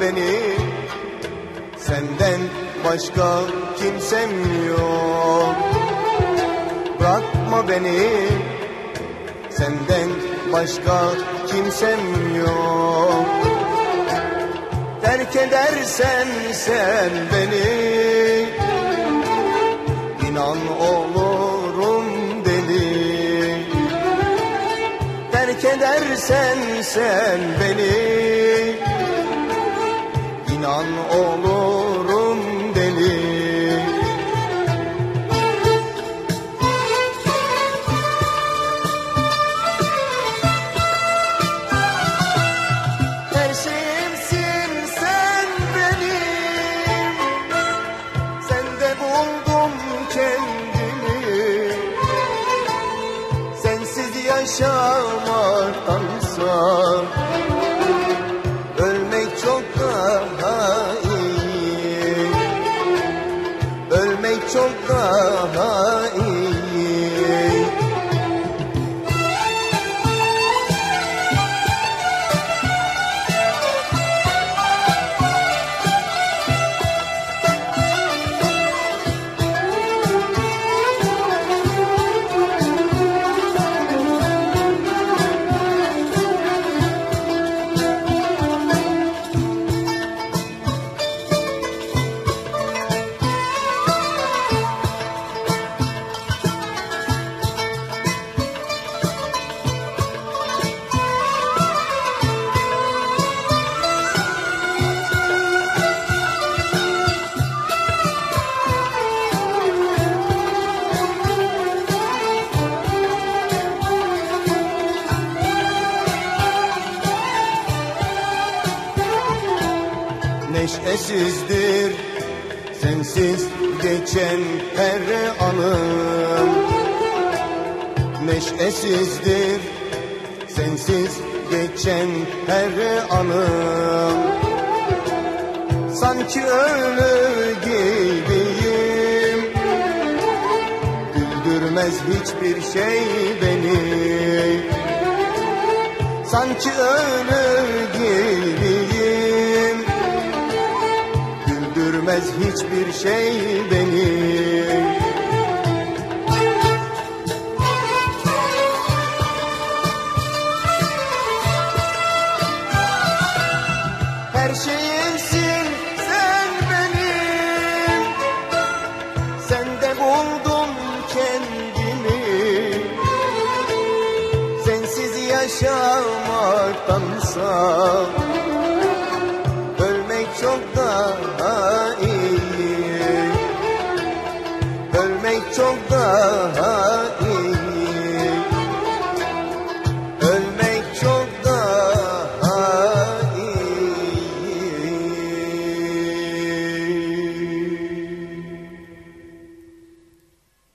beni. Senden başka kimsem yok. Bırakma beni. Senden başka kimsem yok. Terk edersen sen beni. İnan olurum deli. Terk edersen sen beni inan olurum daha Neşesizdir. Sensiz geçen her anım Neşesizdir. Sensiz geçen her anım Sanki ölü gibiyim. Güldürmez hiçbir şey beni. Sanki ölü gibiyim Güldürmez hiçbir şey beni. Her şeyimsin sen benim Sende buldum kendimi. Sensiz yaşamaktansa Ölmek çok daha çok daha